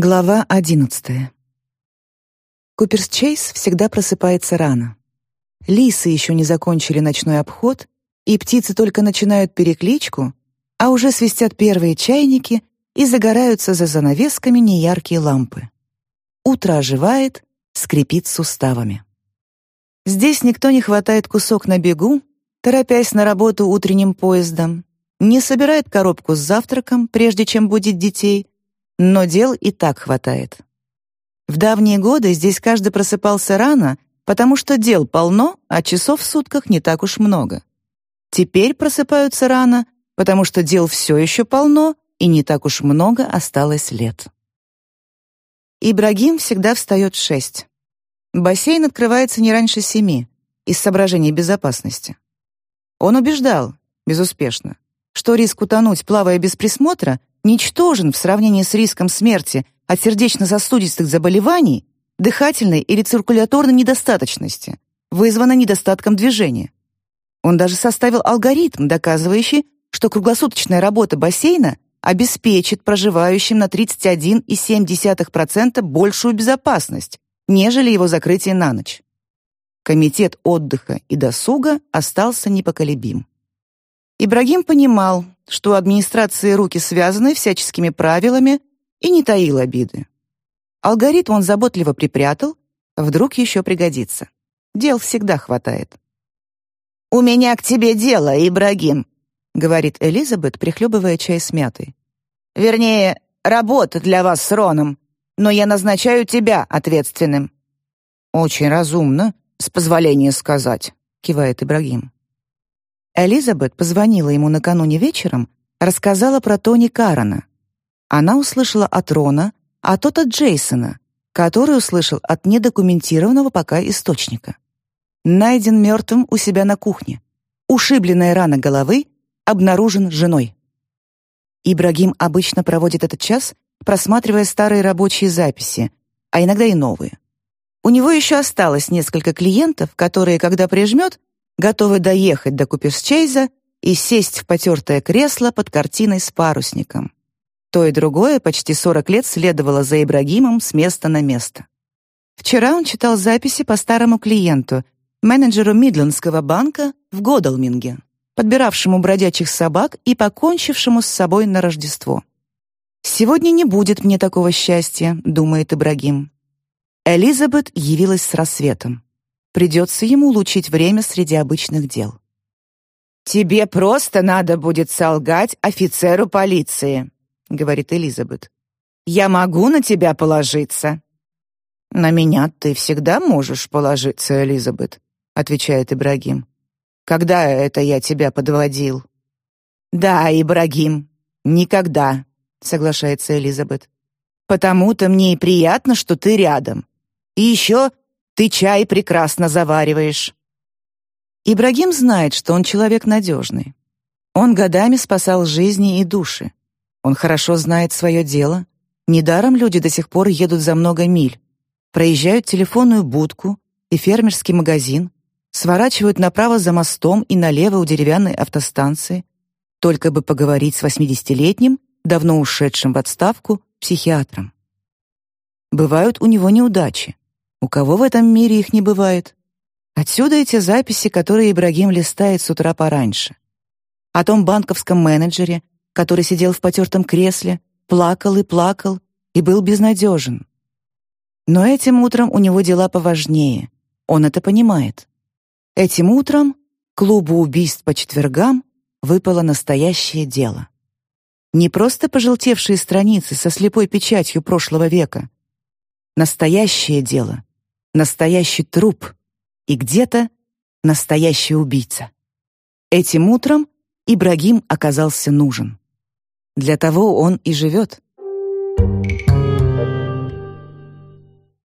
Глава одиннадцатая. Куперс Чейз всегда просыпается рано. Лисы еще не закончили ночной обход, и птицы только начинают перекличку, а уже свистят первые чайники и загораются за занавесками неяркие лампы. Утро оживает, скрипит суставами. Здесь никто не хватает кусок на бегу, торопясь на работу утренним поездом, не собирает коробку с завтраком, прежде чем будить детей, но дел и так хватает. В давние годы здесь каждый просыпался рано, потому что дел полно, а часов в сутках не так уж много. Теперь просыпаются рано, потому что дел все еще полно, и не так уж много осталось лет. Ибрагим всегда встает в шесть. Бассейн открывается не раньше семи, из соображений безопасности. Он убеждал, безуспешно, что риск утонуть, плавая без присмотра, ничтожен в сравнении с риском смерти от сердечно-сосудистых заболеваний, дыхательной или циркуляторной недостаточности, вызванной недостатком движения. Он даже составил алгоритм, доказывающий, что круглосуточная работа бассейна обеспечит проживающим на 31,7% большую безопасность, нежели его закрытие на ночь. Комитет отдыха и досуга остался непоколебим. Ибрагим понимал, что у администрации руки связаны всяческими правилами и не таил обиды. Алгоритм он заботливо припрятал, вдруг еще пригодится. Дел всегда хватает. «У меня к тебе дело, Ибрагим», — говорит Элизабет, прихлебывая чай с мятой. «Вернее, работа для вас с Роном, но я назначаю тебя ответственным». «Очень разумно, с позволения сказать», — кивает Ибрагим. Элизабет позвонила ему накануне вечером, рассказала про Тони Карана. Она услышала от Рона, а тот от Джейсона, который услышал от недокументированного пока источника. Найден мертвым у себя на кухне. Ушибленная рана головы обнаружен женой. Ибрагим обычно проводит этот час, просматривая старые рабочие записи, а иногда и новые. У него еще осталось несколько клиентов, которые, когда прижмет, готовы доехать до Куперсчейза и сесть в потертое кресло под картиной с парусником. То и другое почти 40 лет следовало за Ибрагимом с места на место. Вчера он читал записи по старому клиенту, менеджеру Мидлендского банка в Годалминге, подбиравшему бродячих собак и покончившему с собой на Рождество. «Сегодня не будет мне такого счастья», — думает Ибрагим. Элизабет явилась с рассветом. Придется ему улучшить время среди обычных дел. «Тебе просто надо будет солгать офицеру полиции», — говорит Элизабет. «Я могу на тебя положиться». «На меня ты всегда можешь положиться, Элизабет», — отвечает Ибрагим. «Когда это я тебя подводил?» «Да, Ибрагим, никогда», — соглашается Элизабет. «Потому-то мне и приятно, что ты рядом. И еще ты чай прекрасно завариваешь». Ибрагим знает, что он человек надежный. Он годами спасал жизни и души. Он хорошо знает свое дело. Недаром люди до сих пор едут за много миль, проезжают телефонную будку и фермерский магазин, сворачивают направо за мостом и налево у деревянной автостанции, только бы поговорить с восьмидесятилетним, давно ушедшим в отставку, психиатром. Бывают у него неудачи. У кого в этом мире их не бывает? Отсюда эти записи, которые Ибрагим листает с утра пораньше. О том банковском менеджере, который сидел в потертом кресле, плакал и плакал и был безнадежен. Но этим утром у него дела поважнее. Он это понимает. Этим утром клубу убийств по четвергам выпало настоящее дело. Не просто пожелтевшие страницы со слепой печатью прошлого века. Настоящее дело, настоящий труп и где-то настоящий убийца. Этим утром Ибрагим оказался нужен. Для того он и живет. Thank you.